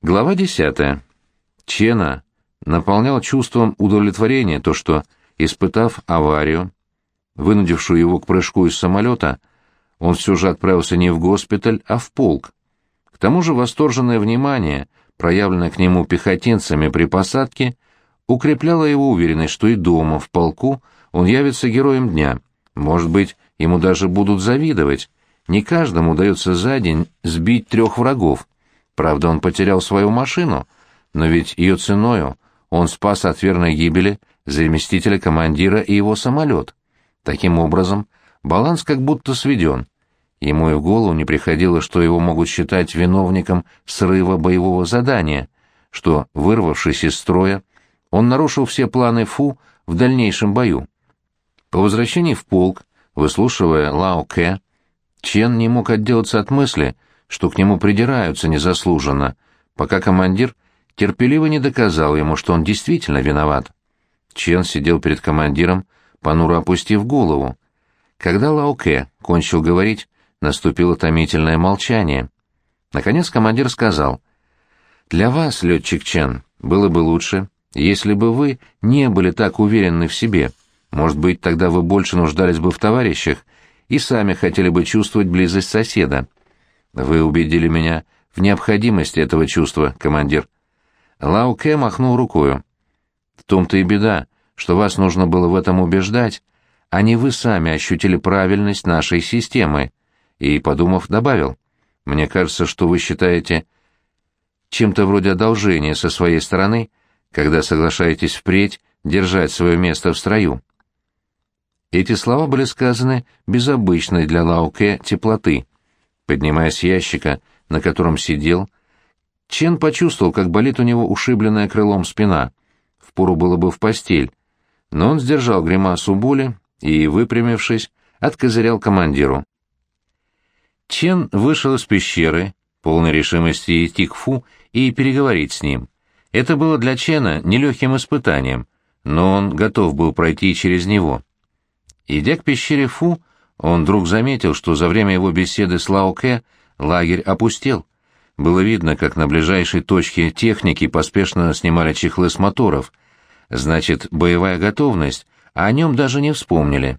Глава десятая. Чена наполнял чувством удовлетворения то, что, испытав аварию, вынудившую его к прыжку из самолета, он все же отправился не в госпиталь, а в полк. К тому же восторженное внимание, проявленное к нему пехотинцами при посадке, укрепляло его уверенность, что и дома, в полку, он явится героем дня. Может быть, ему даже будут завидовать. Не каждому удается за день сбить трех врагов. Правда, он потерял свою машину, но ведь ее ценою он спас от верной гибели заместителя командира и его самолет. Таким образом, баланс как будто сведен. Ему и в голову не приходило, что его могут считать виновником срыва боевого задания, что, вырвавшись из строя, он нарушил все планы Фу в дальнейшем бою. По возвращении в полк, выслушивая Лао Кэ, Чен не мог отделаться от мысли, что к нему придираются незаслуженно, пока командир терпеливо не доказал ему, что он действительно виноват. Чен сидел перед командиром, понуро опустив голову. Когда Лауке кончил говорить, наступило томительное молчание. Наконец командир сказал, «Для вас, летчик Чен, было бы лучше, если бы вы не были так уверены в себе. Может быть, тогда вы больше нуждались бы в товарищах и сами хотели бы чувствовать близость соседа. Вы убедили меня в необходимости этого чувства, командир. Лао Кэ махнул рукою. В том-то и беда, что вас нужно было в этом убеждать, а не вы сами ощутили правильность нашей системы. И, подумав, добавил, мне кажется, что вы считаете чем-то вроде одолжения со своей стороны, когда соглашаетесь впредь держать свое место в строю. Эти слова были сказаны без обычной для Лауке теплоты. Поднимаясь с ящика, на котором сидел, Чен почувствовал, как болит у него ушибленная крылом спина. Впору было бы в постель. Но он сдержал гримасу боли и, выпрямившись, откозырял командиру. Чен вышел из пещеры, полной решимости идти к Фу и переговорить с ним. Это было для Чена нелегким испытанием, но он готов был пройти через него. Идя к пещере Фу, он вдруг заметил, что за время его беседы с Лао Кэ лагерь опустел. Было видно, как на ближайшей точке техники поспешно снимали чехлы с моторов. Значит, боевая готовность, а о нем даже не вспомнили.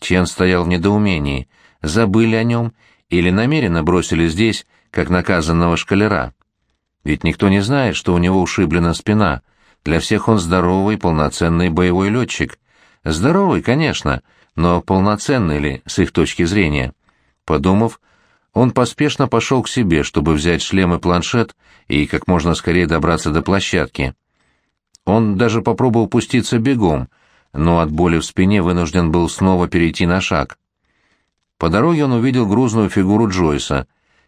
Чен стоял в недоумении. Забыли о нем или намеренно бросили здесь, как наказанного шкалера? Ведь никто не знает, что у него ушиблена спина. Для всех он здоровый, полноценный боевой летчик. Здоровый, конечно, — но полноценны ли с их точки зрения? Подумав, он поспешно пошел к себе, чтобы взять шлем и планшет и как можно скорее добраться до площадки. Он даже попробовал пуститься бегом, но от боли в спине вынужден был снова перейти на шаг. По дороге он увидел грузную фигуру Джойса.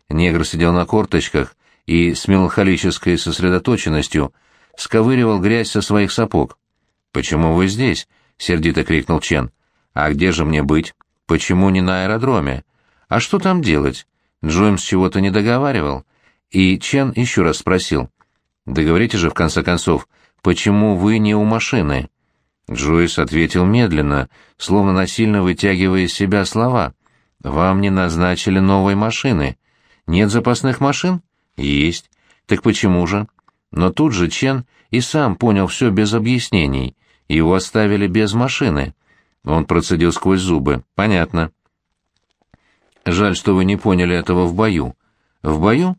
Негр сидел на корточках и с меланхолической сосредоточенностью сковыривал грязь со своих сапог. «Почему вы здесь?» — сердито крикнул Чен. А где же мне быть? Почему не на аэродроме? А что там делать? Джоймс чего-то не договаривал. И Чен еще раз спросил. Договорите же, в конце концов, почему вы не у машины? Джойс ответил медленно, словно насильно вытягивая из себя слова. «Вам не назначили новой машины. Нет запасных машин? Есть. Так почему же?» Но тут же Чен и сам понял все без объяснений. Его оставили без машины. Он процедил сквозь зубы. «Понятно». «Жаль, что вы не поняли этого в бою». «В бою?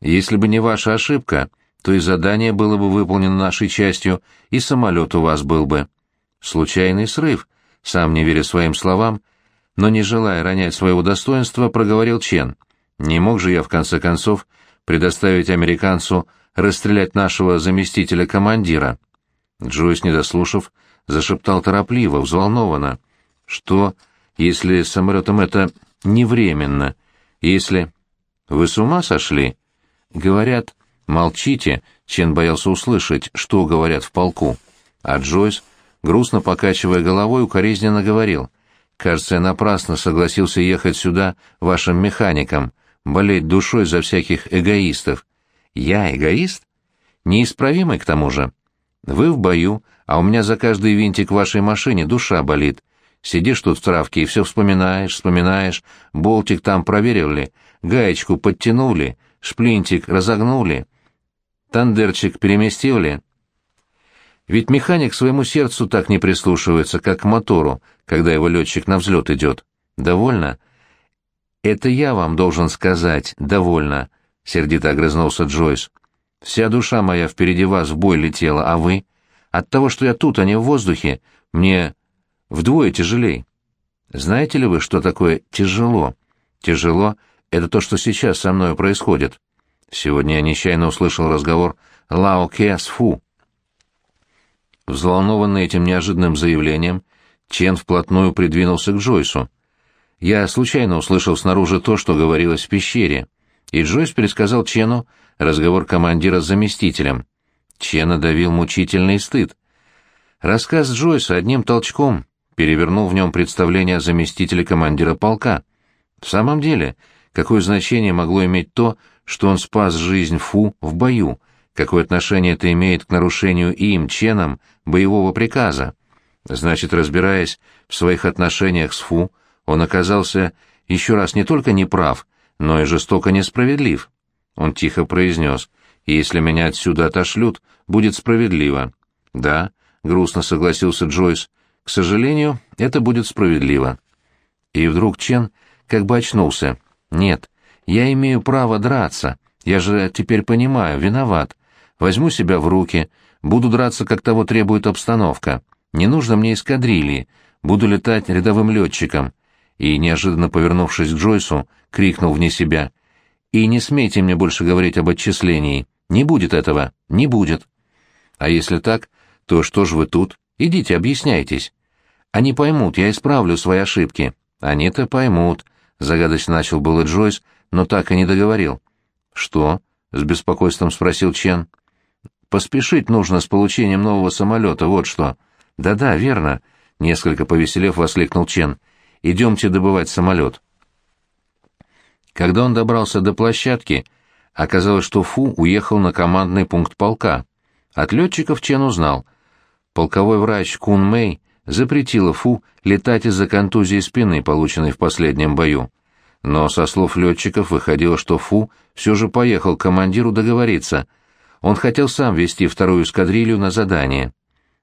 Если бы не ваша ошибка, то и задание было бы выполнено нашей частью, и самолет у вас был бы». «Случайный срыв», сам не веря своим словам, но не желая ронять своего достоинства, проговорил Чен. «Не мог же я, в конце концов, предоставить американцу расстрелять нашего заместителя командира?» Джойс, не дослушав, зашептал торопливо, взволнованно. «Что, если с самолетом это не временно? Если...» «Вы с ума сошли?» «Говорят...» «Молчите», — Чен боялся услышать, что говорят в полку. А Джойс, грустно покачивая головой, укоризненно говорил. «Кажется, я напрасно согласился ехать сюда вашим механиком, болеть душой за всяких эгоистов». «Я эгоист?» «Неисправимый, к тому же. Вы в бою, а у меня за каждый винтик в вашей машине душа болит. Сидишь тут в травке и все вспоминаешь, вспоминаешь, болтик там проверили, гаечку подтянули, шплинтик разогнули. Тандерчик переместил ли? Ведь механик своему сердцу так не прислушивается, как к мотору, когда его летчик на взлет идет. Довольно? Это я вам должен сказать, довольно, — сердито огрызнулся Джойс. Вся душа моя впереди вас в бой летела, а вы? От того, что я тут, а не в воздухе, мне вдвое тяжелей. Знаете ли вы, что такое тяжело? Тяжело — это то, что сейчас со мной происходит. Сегодня я нечаянно услышал разговор Лао Ке с Фу. Взволнованный этим неожиданным заявлением, Чен вплотную придвинулся к Джойсу. Я случайно услышал снаружи то, что говорилось в пещере, и Джойс пересказал Чену разговор командира с заместителем. Чена давил мучительный стыд. Рассказ Джойса одним толчком перевернул в нем представление о заместителе командира полка. В самом деле, какое значение могло иметь то, что он спас жизнь Фу в бою, какое отношение это имеет к нарушению им, Ченом, боевого приказа? Значит, разбираясь в своих отношениях с Фу, он оказался еще раз не только неправ, но и жестоко несправедлив. Он тихо произнес, «Если меня отсюда отошлют, будет справедливо». «Да», — грустно согласился Джойс, — «к сожалению, это будет справедливо». И вдруг Чен как бы очнулся. «Нет, я имею право драться. Я же теперь понимаю, виноват. Возьму себя в руки, буду драться, как того требует обстановка. Не нужно мне эскадрильи, буду летать рядовым летчиком». И, неожиданно повернувшись к Джойсу, крикнул вне себя. «И не смейте мне больше говорить об отчислении. Не будет этого, не будет». «А если так, то что ж вы тут? Идите, объясняйтесь». «Они поймут, я исправлю свои ошибки». «Они-то поймут», — загадочно начал было Джойс, но так и не договорил. «Что?» — с беспокойством спросил Чен. «Поспешить нужно с получением нового самолета, вот что». «Да-да, верно», — несколько повеселев воскликнул Чен. «Идемте добывать самолет». Когда он добрался до площадки, оказалось, что Фу уехал на командный пункт полка. От летчиков Чен узнал. Полковой врач Кун Мэй запретила Фу летать из-за контузии спины, полученной в последнем бою но со слов летчиков выходило, что Фу все же поехал к командиру договориться. Он хотел сам вести вторую эскадрилью на задание.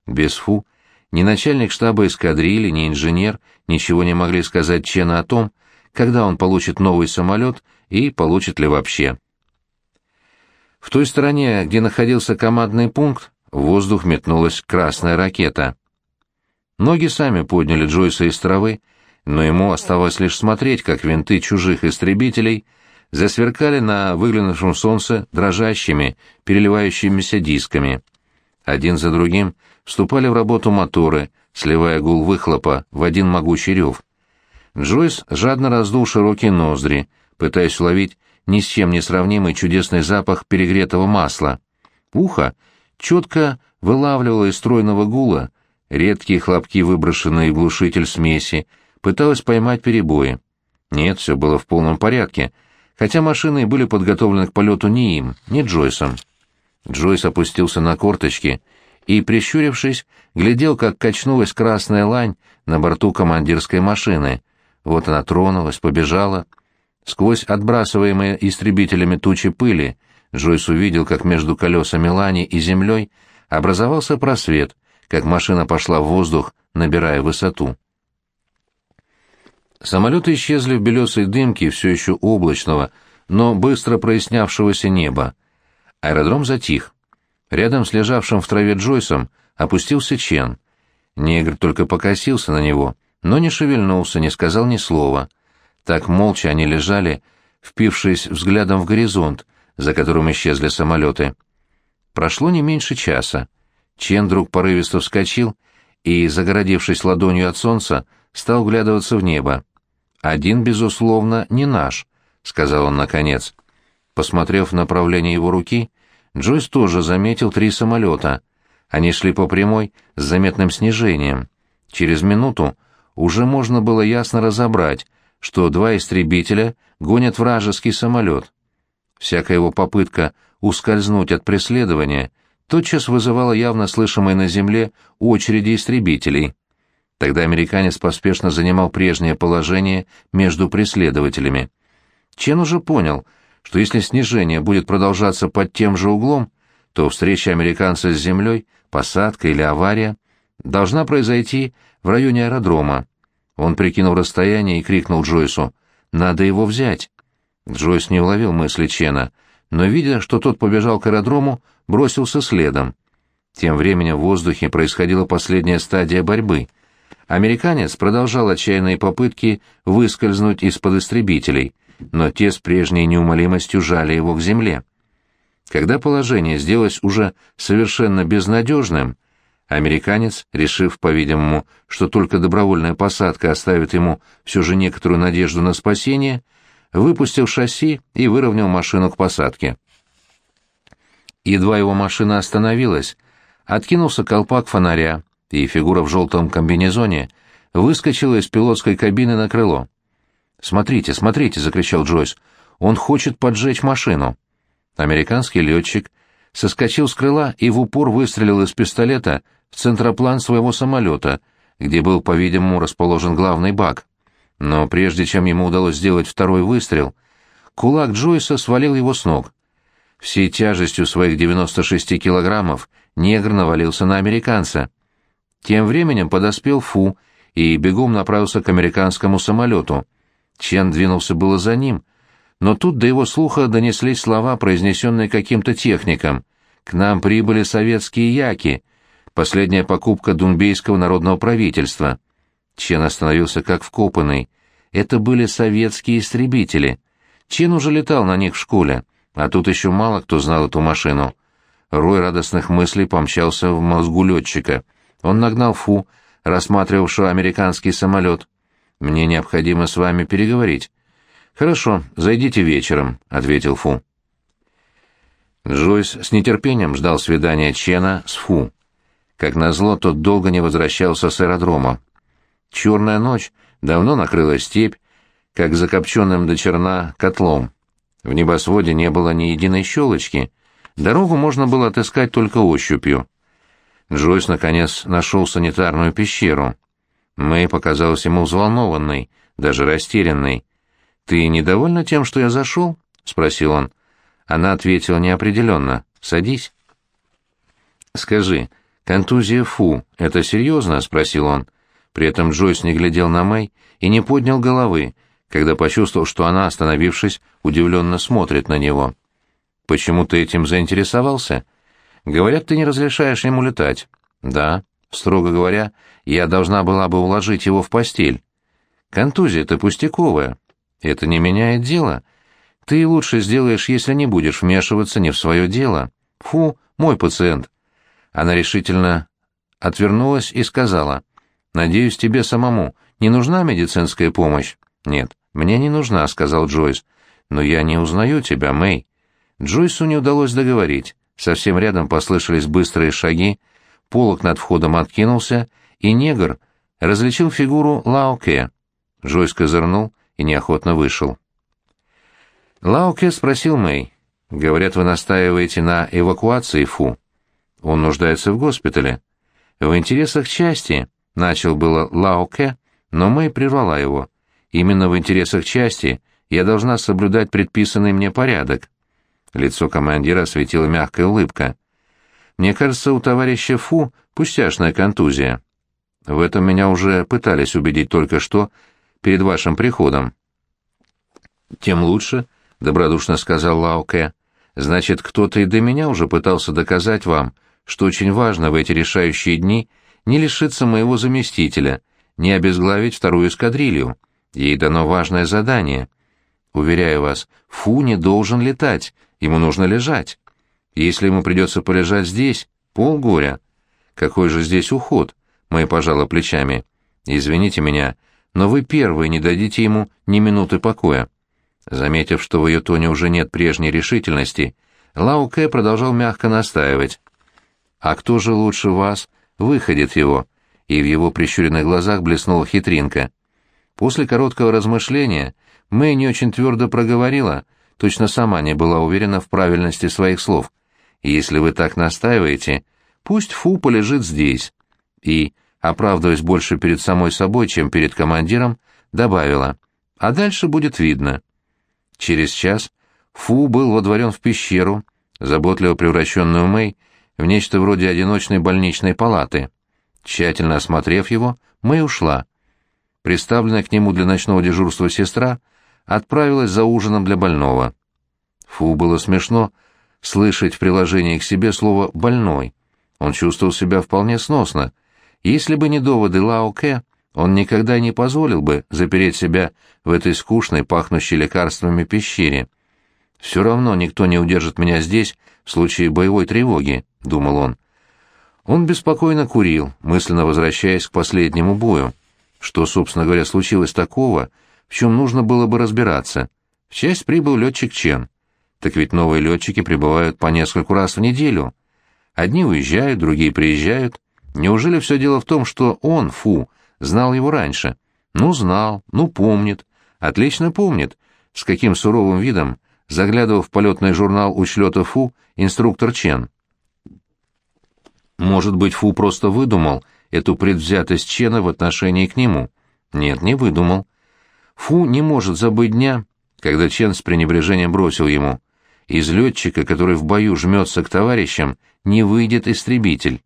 Без Фу ни начальник штаба эскадрильи, ни инженер ничего не могли сказать Чена о том, когда он получит новый самолет и получит ли вообще. В той стороне, где находился командный пункт, в воздух метнулась красная ракета. Ноги сами подняли Джойса из травы, но ему оставалось лишь смотреть, как винты чужих истребителей засверкали на выглянувшем солнце дрожащими, переливающимися дисками. Один за другим вступали в работу моторы, сливая гул выхлопа в один могучий рев. Джойс жадно раздул широкие ноздри, пытаясь уловить ни с чем не сравнимый чудесный запах перегретого масла. Ухо четко вылавливало из стройного гула редкие хлопки, выброшенные в глушитель смеси, пыталась поймать перебои. Нет, все было в полном порядке, хотя машины были подготовлены к полету не им, не Джойсом. Джойс опустился на корточки и, прищурившись, глядел, как качнулась красная лань на борту командирской машины. Вот она тронулась, побежала. Сквозь отбрасываемые истребителями тучи пыли Джойс увидел, как между колесами лани и землей образовался просвет, как машина пошла в воздух, набирая высоту. Самолеты исчезли в белесой дымке все еще облачного, но быстро прояснявшегося неба. Аэродром затих. Рядом с лежавшим в траве Джойсом опустился Чен. Негр только покосился на него, но не шевельнулся, не сказал ни слова. Так молча они лежали, впившись взглядом в горизонт, за которым исчезли самолеты. Прошло не меньше часа. Чен вдруг порывисто вскочил и, загородившись ладонью от солнца, стал вглядываться в небо. «Один, безусловно, не наш», — сказал он наконец. Посмотрев в направление его руки, Джойс тоже заметил три самолета. Они шли по прямой с заметным снижением. Через минуту уже можно было ясно разобрать, что два истребителя гонят вражеский самолет. Всякая его попытка ускользнуть от преследования тотчас вызывала явно слышимые на земле очереди истребителей. Тогда американец поспешно занимал прежнее положение между преследователями. Чен уже понял, что если снижение будет продолжаться под тем же углом, то встреча американца с землей, посадка или авария должна произойти в районе аэродрома. Он прикинул расстояние и крикнул Джойсу «Надо его взять!». Джойс не уловил мысли Чена, но, видя, что тот побежал к аэродрому, бросился следом. Тем временем в воздухе происходила последняя стадия борьбы. Американец продолжал отчаянные попытки выскользнуть из-под истребителей, но те с прежней неумолимостью жали его к земле. Когда положение сделалось уже совершенно безнадежным, американец, решив, по-видимому, что только добровольная посадка оставит ему все же некоторую надежду на спасение, выпустил шасси и выровнял машину к посадке. Едва его машина остановилась, откинулся колпак фонаря, и фигура в желтом комбинезоне выскочила из пилотской кабины на крыло. «Смотрите, смотрите!» — закричал Джойс. «Он хочет поджечь машину!» Американский летчик соскочил с крыла и в упор выстрелил из пистолета в центроплан своего самолета, где был, по-видимому, расположен главный бак. Но прежде чем ему удалось сделать второй выстрел, кулак Джойса свалил его с ног. Всей тяжестью своих 96 килограммов негр навалился на американца. Тем временем подоспел Фу и бегом направился к американскому самолету. Чен двинулся было за ним, но тут до его слуха донеслись слова, произнесенные каким-то техником. «К нам прибыли советские яки», последняя покупка Дунбейского народного правительства. Чен остановился как вкопанный. Это были советские истребители. Чен уже летал на них в школе, а тут еще мало кто знал эту машину. Рой радостных мыслей помчался в мозгу летчика. Он нагнал Фу, рассматривавшего американский самолет. «Мне необходимо с вами переговорить». «Хорошо, зайдите вечером», — ответил Фу. Джойс с нетерпением ждал свидания Чена с Фу. Как назло, тот долго не возвращался с аэродрома. Черная ночь давно накрыла степь, как закопченным до черна котлом. В небосводе не было ни единой щелочки. Дорогу можно было отыскать только ощупью. Джойс, наконец, нашел санитарную пещеру. Мэй показалась ему взволнованной, даже растерянной. «Ты недовольна тем, что я зашел?» — спросил он. Она ответила неопределенно. «Садись». «Скажи, контузия Фу — это серьезно?» — спросил он. При этом Джойс не глядел на Мэй и не поднял головы, когда почувствовал, что она, остановившись, удивленно смотрит на него. «Почему ты этим заинтересовался?» «Говорят, ты не разрешаешь ему летать». «Да. Строго говоря, я должна была бы уложить его в постель. Контузия-то пустяковая. Это не меняет дело. Ты лучше сделаешь, если не будешь вмешиваться не в свое дело. Фу, мой пациент». Она решительно отвернулась и сказала, «Надеюсь, тебе самому не нужна медицинская помощь?» «Нет, мне не нужна», — сказал Джойс. «Но я не узнаю тебя, Мэй». Джойсу не удалось договорить. Совсем рядом послышались быстрые шаги, полок над входом откинулся, и негр различил фигуру Лаоке. Джойс козырнул и неохотно вышел. Лаоке спросил Мэй. «Говорят, вы настаиваете на эвакуации Фу. Он нуждается в госпитале. В интересах части, — начал было Лаоке, но Мэй прервала его. Именно в интересах части я должна соблюдать предписанный мне порядок. Лицо командира осветила мягкая улыбка. «Мне кажется, у товарища Фу пустяшная контузия. В этом меня уже пытались убедить только что, перед вашим приходом». «Тем лучше», — добродушно сказал Лао Кэ. «Значит, кто-то и до меня уже пытался доказать вам, что очень важно в эти решающие дни не лишиться моего заместителя, не обезглавить вторую эскадрилью. Ей дано важное задание. Уверяю вас, Фу не должен летать, ему нужно лежать. Если ему придется полежать здесь, полгоря. Какой же здесь уход? Мои пожала плечами. Извините меня, но вы первые не дадите ему ни минуты покоя. Заметив, что в ее тоне уже нет прежней решительности, Лао Кэ продолжал мягко настаивать. «А кто же лучше вас выходит его?» И в его прищуренных глазах блеснула хитринка. После короткого размышления Мэй не очень твердо проговорила — точно сама не была уверена в правильности своих слов. «Если вы так настаиваете, пусть Фу полежит здесь». И, оправдываясь больше перед самой собой, чем перед командиром, добавила, «А дальше будет видно». Через час Фу был водворен в пещеру, заботливо превращенную Мэй в нечто вроде одиночной больничной палаты. Тщательно осмотрев его, Мэй ушла. Приставленная к нему для ночного дежурства сестра отправилась за ужином для больного. Фу, было смешно слышать в приложении к себе слово «больной». Он чувствовал себя вполне сносно. Если бы не доводы Лао Кэ, он никогда не позволил бы запереть себя в этой скучной, пахнущей лекарствами пещере. «Все равно никто не удержит меня здесь в случае боевой тревоги», — думал он. Он беспокойно курил, мысленно возвращаясь к последнему бою. Что, собственно говоря, случилось такого, в чем нужно было бы разбираться? В часть прибыл летчик Чен. Так ведь новые летчики прибывают по нескольку раз в неделю. Одни уезжают, другие приезжают. Неужели все дело в том, что он, Фу, знал его раньше? Ну, знал, ну, помнит. Отлично помнит, с каким суровым видом заглядывал в полетный журнал учлета Фу инструктор Чен. Может быть, Фу просто выдумал эту предвзятость Чена в отношении к нему? Нет, не выдумал. Фу не может забыть дня, когда Чен с пренебрежением бросил ему. Из летчика, который в бою жмется к товарищам, не выйдет истребитель.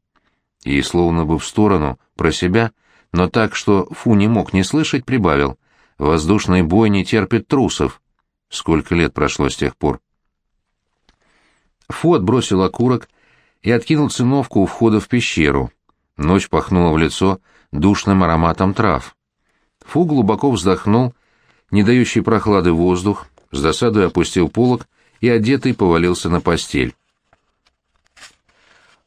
И, словно бы в сторону, про себя, но так, что Фу не мог не слышать, прибавил. Воздушный бой не терпит трусов. Сколько лет прошло с тех пор? Фу отбросил окурок и откинул циновку у входа в пещеру. Ночь пахнула в лицо душным ароматом трав. Фу глубоко вздохнул, не дающий прохлады воздух, с досадой опустил полок и одетый повалился на постель.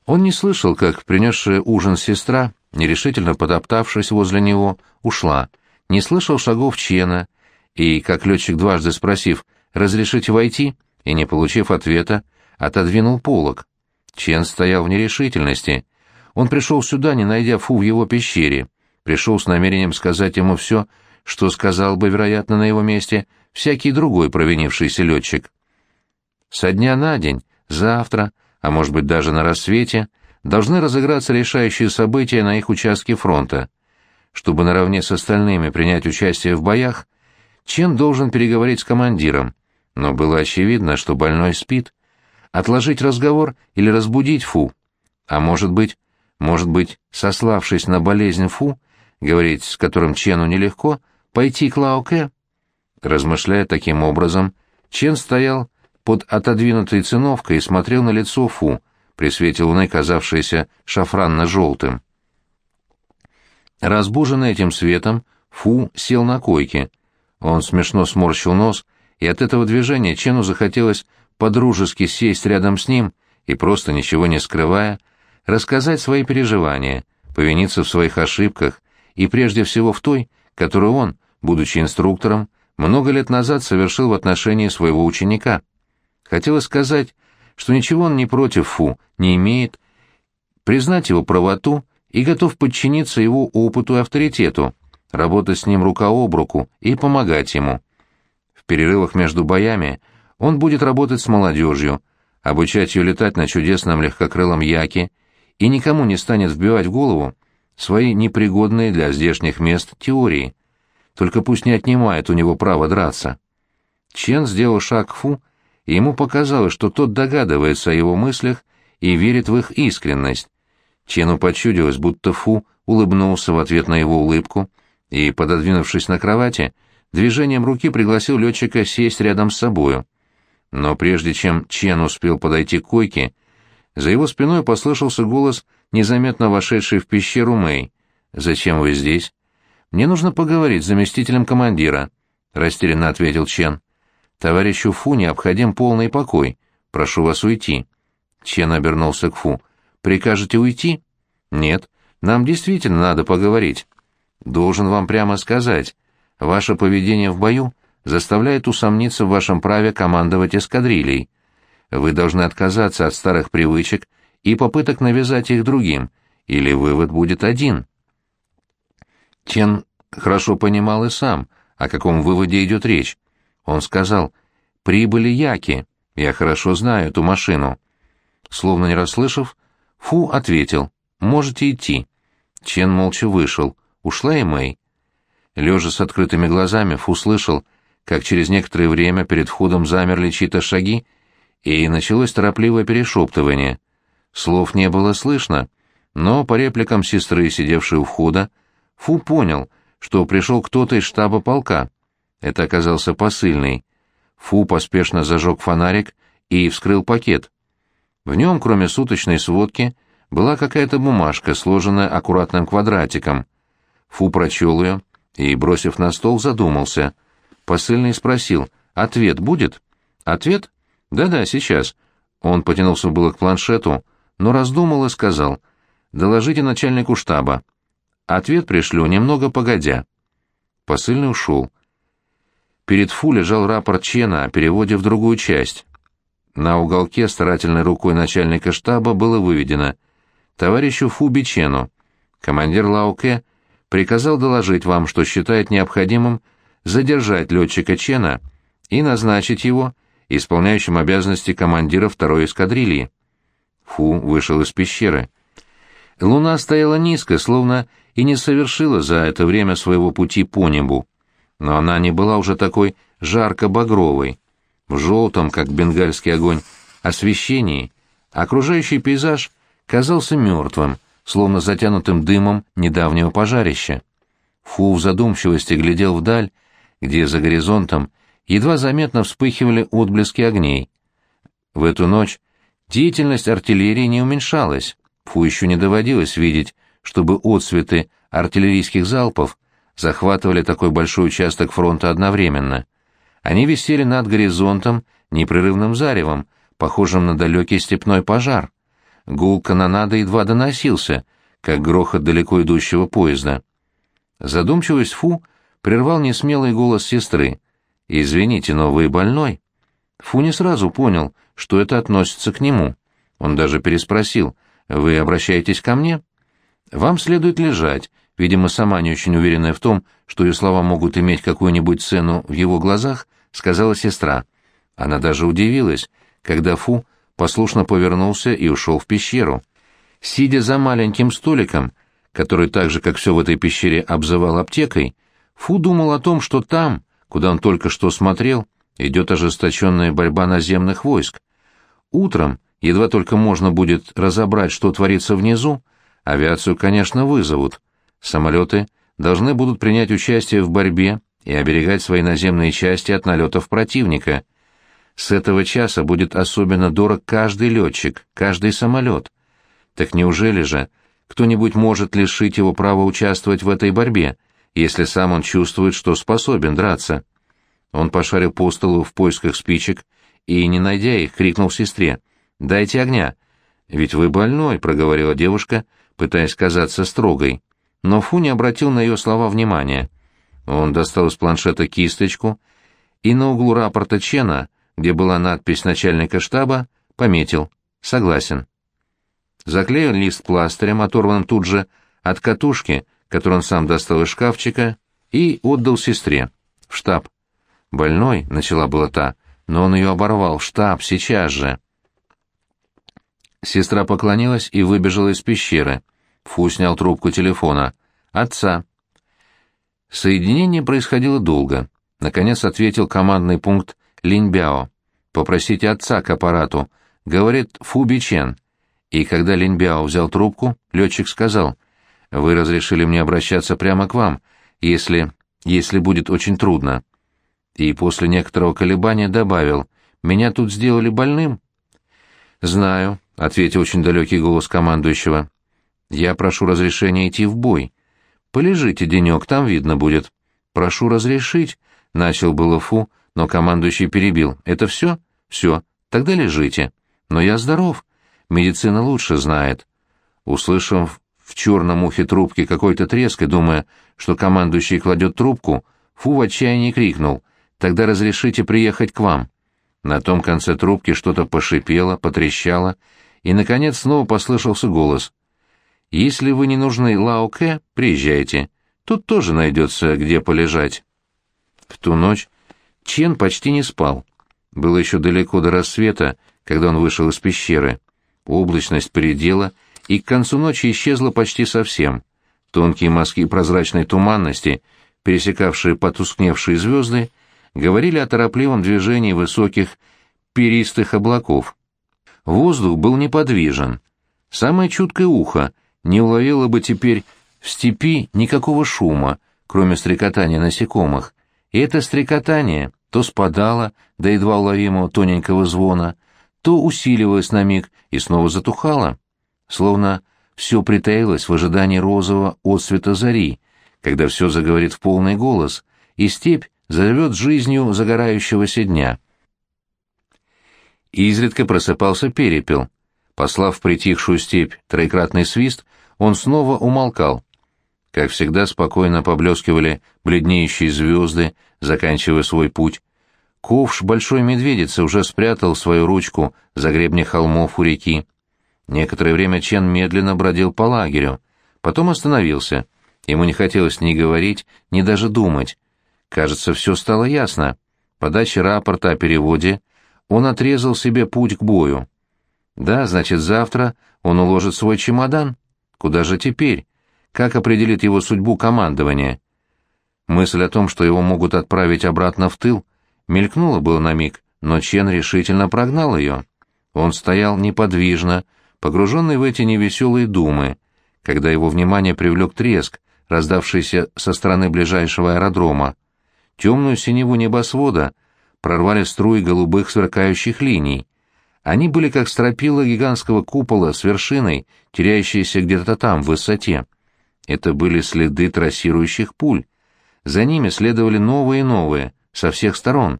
Он не слышал, как принесшая ужин сестра, нерешительно подоптавшись возле него, ушла, не слышал шагов Чена, и, как летчик дважды спросив «разрешите войти?» и, не получив ответа, отодвинул полог. Чен стоял в нерешительности. Он пришел сюда, не найдя Фу в его пещере, пришел с намерением сказать ему все, что сказал бы, вероятно, на его месте всякий другой провинившийся летчик. Со дня на день, завтра, а может быть даже на рассвете, должны разыграться решающие события на их участке фронта. Чтобы наравне с остальными принять участие в боях, Чен должен переговорить с командиром, но было очевидно, что больной спит. Отложить разговор или разбудить Фу. А может быть, может быть, сославшись на болезнь Фу, говорить с которым Чену нелегко, пойти к Лао Кэ? Размышляя таким образом, Чен стоял под отодвинутой циновкой и смотрел на лицо Фу, при свете луны казавшееся шафранно-желтым. Разбуженный этим светом, Фу сел на койке. Он смешно сморщил нос, и от этого движения Чену захотелось подружески сесть рядом с ним и, просто ничего не скрывая, рассказать свои переживания, повиниться в своих ошибках и прежде всего в той, которую он, будучи инструктором, много лет назад совершил в отношении своего ученика. Хотелось сказать, что ничего он не против Фу не имеет, признать его правоту и готов подчиниться его опыту и авторитету, работать с ним рука об руку и помогать ему. В перерывах между боями он будет работать с молодежью, обучать ее летать на чудесном легкокрылом яке и никому не станет вбивать в голову свои непригодные для здешних мест теории. Только пусть не отнимает у него право драться. Чен сделал шаг к Фу, и ему показалось, что тот догадывается о его мыслях и верит в их искренность. Чену почудилось, будто Фу улыбнулся в ответ на его улыбку и, пододвинувшись на кровати, движением руки пригласил летчика сесть рядом с собою. Но прежде чем Чен успел подойти к койке, за его спиной послышался голос, незаметно вошедший в пещеру Мэй. «Зачем вы здесь?» «Мне нужно поговорить с заместителем командира», — растерянно ответил Чен. «Товарищу Фу необходим полный покой. Прошу вас уйти». Чен обернулся к Фу. «Прикажете уйти?» «Нет. Нам действительно надо поговорить. Должен вам прямо сказать. Ваше поведение в бою заставляет усомниться в вашем праве командовать эскадрильей. Вы должны отказаться от старых привычек и попыток навязать их другим, или вывод будет один». Чен хорошо понимал и сам, о каком выводе идет речь. Он сказал, «Прибыли яки, я хорошо знаю эту машину». Словно не расслышав, Фу ответил, «Можете идти». Чен молча вышел, ушла и Мэй. Лежа с открытыми глазами, Фу слышал, как через некоторое время перед входом замерли чьи-то шаги, и началось торопливое перешептывание. Слов не было слышно, но по репликам сестры, сидевшей у входа, Фу понял, что пришел кто-то из штаба полка. Это оказался посыльный. Фу поспешно зажег фонарик и вскрыл пакет. В нем, кроме суточной сводки, была какая-то бумажка, сложенная аккуратным квадратиком. Фу прочел ее и, бросив на стол, задумался. Посыльный спросил, «Ответ будет?» «Ответ?» «Да-да, сейчас». Он потянулся было к планшету, но раздумал и сказал, «Доложите начальнику штаба. Ответ пришлю немного погодя». Посыльный ушел. Перед Фу лежал рапорт Чена о переводе в другую часть. На уголке старательной рукой начальника штаба было выведено «Товарищу Фу Бичену, командир Лауке приказал доложить вам, что считает необходимым задержать летчика Чена и назначить его исполняющим обязанности командира второй эскадрильи». Фу вышел из пещеры. Луна стояла низко, словно и не совершила за это время своего пути по небу. Но она не была уже такой жарко-багровой. В желтом, как бенгальский огонь, освещении окружающий пейзаж казался мертвым, словно затянутым дымом недавнего пожарища. Фу в задумчивости глядел вдаль, где за горизонтом едва заметно вспыхивали отблески огней. В эту ночь деятельность артиллерии не уменьшалась. Фу еще не доводилось видеть, чтобы отсветы артиллерийских залпов захватывали такой большой участок фронта одновременно. Они висели над горизонтом непрерывным заревом, похожим на далекий степной пожар. Гул канонады едва доносился, как грохот далеко идущего поезда. Задумчивость Фу прервал несмелый голос сестры. «Извините, но вы больной?» Фу не сразу понял, что это относится к нему. Он даже переспросил, «Вы обращаетесь ко мне?» «Вам следует лежать», видимо, сама не очень уверенная в том, что ее слова могут иметь какую-нибудь цену в его глазах, сказала сестра. Она даже удивилась, когда Фу послушно повернулся и ушел в пещеру. Сидя за маленьким столиком, который так же, как все в этой пещере, обзывал аптекой, Фу думал о том, что там, куда он только что смотрел, идет ожесточенная борьба наземных войск. Утром, едва только можно будет разобрать, что творится внизу, авиацию, конечно, вызовут. Самолеты должны будут принять участие в борьбе и оберегать свои наземные части от налетов противника. С этого часа будет особенно дорог каждый летчик, каждый самолет. Так неужели же кто-нибудь может лишить его права участвовать в этой борьбе, если сам он чувствует, что способен драться? Он пошарил по столу в поисках спичек и, не найдя их, крикнул сестре «Дайте огня!» «Ведь вы больной», — проговорила девушка, пытаясь казаться строгой. Но Фу не обратил на ее слова внимания. Он достал из планшета кисточку и на углу рапорта Чена, где была надпись начальника штаба, пометил «Согласен». Заклеил лист пластырем, оторванным тут же от катушки, которую он сам достал из шкафчика, и отдал сестре. В штаб. «Больной», — начала была та, но он ее оборвал. «Штаб, сейчас же». Сестра поклонилась и выбежала из пещеры. Фу снял трубку телефона. «Отца». Соединение происходило долго. Наконец ответил командный пункт Линьбяо. «Попросите отца к аппарату», — говорит Фу Бичен. И когда Линьбяо взял трубку, летчик сказал, «Вы разрешили мне обращаться прямо к вам, если... если будет очень трудно». И после некоторого колебания добавил, «Меня тут сделали больным». «Знаю», — ответил очень далекий голос командующего. «Я прошу разрешения идти в бой. Полежите денек, там видно будет». «Прошу разрешить», — начал было Фу, но командующий перебил. «Это все? Все. Тогда лежите. Но я здоров. Медицина лучше знает». Услышав в черном ухе трубки какой-то треск и думая, что командующий кладет трубку, Фу в отчаянии крикнул «Тогда разрешите приехать к вам». На том конце трубки что-то пошипело, потрещало, и, наконец, снова послышался голос. «Если вы не нужны Лао-Кэ, приезжайте. Тут тоже найдется, где полежать». В ту ночь Чен почти не спал. Было еще далеко до рассвета, когда он вышел из пещеры. Облачность передела, и к концу ночи исчезла почти совсем. Тонкие мазки прозрачной туманности, пересекавшие потускневшие звезды, говорили о торопливом движении высоких перистых облаков. Воздух был неподвижен. Самое чуткое ухо не уловило бы теперь в степи никакого шума, кроме стрекотания насекомых, и это стрекотание то спадало до едва уловимого тоненького звона, то усиливалось на миг и снова затухало, словно все притаилось в ожидании розового отсвета зари, когда все заговорит в полный голос, и степь зовет жизнью загорающегося дня. Изредка просыпался перепел. Послав притихшую степь троекратный свист, он снова умолкал. Как всегда спокойно поблескивали бледнеющие звезды, заканчивая свой путь. Ковш большой медведицы уже спрятал свою ручку за гребни холмов у реки. Некоторое время Чен медленно бродил по лагерю, потом остановился. Ему не хотелось ни говорить, ни даже думать. Кажется, все стало ясно. Подача рапорта о переводе, он отрезал себе путь к бою. Да, значит, завтра он уложит свой чемодан. Куда же теперь? Как определит его судьбу командование? Мысль о том, что его могут отправить обратно в тыл, мелькнула было на миг, но Чен решительно прогнал ее. Он стоял неподвижно, погруженный в эти невеселые думы, когда его внимание привлек треск, раздавшийся со стороны ближайшего аэродрома. Темную синеву небосвода прорвали струи голубых сверкающих линий. Они были как стропила гигантского купола с вершиной, теряющейся где-то там, в высоте. Это были следы трассирующих пуль. За ними следовали новые и новые, со всех сторон.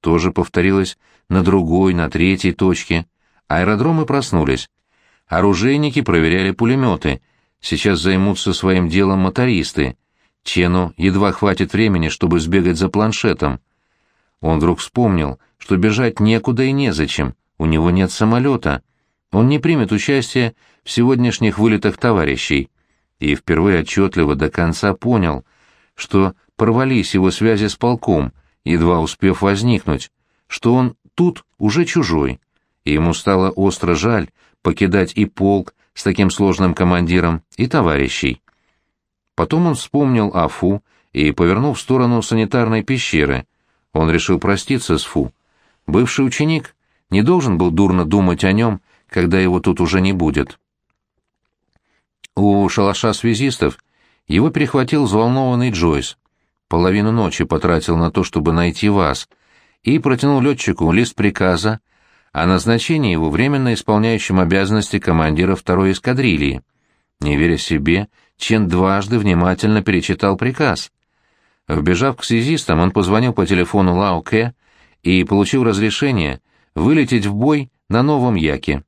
Тоже повторилось на другой, на третьей точке. Аэродромы проснулись. Оружейники проверяли пулеметы. Сейчас займутся своим делом мотористы. Чену едва хватит времени, чтобы сбегать за планшетом. Он вдруг вспомнил, что бежать некуда и незачем, у него нет самолета. Он не примет участие в сегодняшних вылетах товарищей. И впервые отчетливо до конца понял, что порвались его связи с полком, едва успев возникнуть, что он тут уже чужой. И ему стало остро жаль, покидать и полк с таким сложным командиром, и товарищей. Потом он вспомнил о Фу и повернул в сторону санитарной пещеры. Он решил проститься с Фу. Бывший ученик не должен был дурно думать о нем, когда его тут уже не будет. У шалаша связистов его перехватил взволнованный Джойс. Половину ночи потратил на то, чтобы найти вас, и протянул летчику лист приказа о назначении его временно исполняющим обязанности командира второй эскадрильи. Не веря себе, Чен дважды внимательно перечитал приказ. Вбежав к связистам, он позвонил по телефону Лао Кэ и получил разрешение вылететь в бой на новом Яке.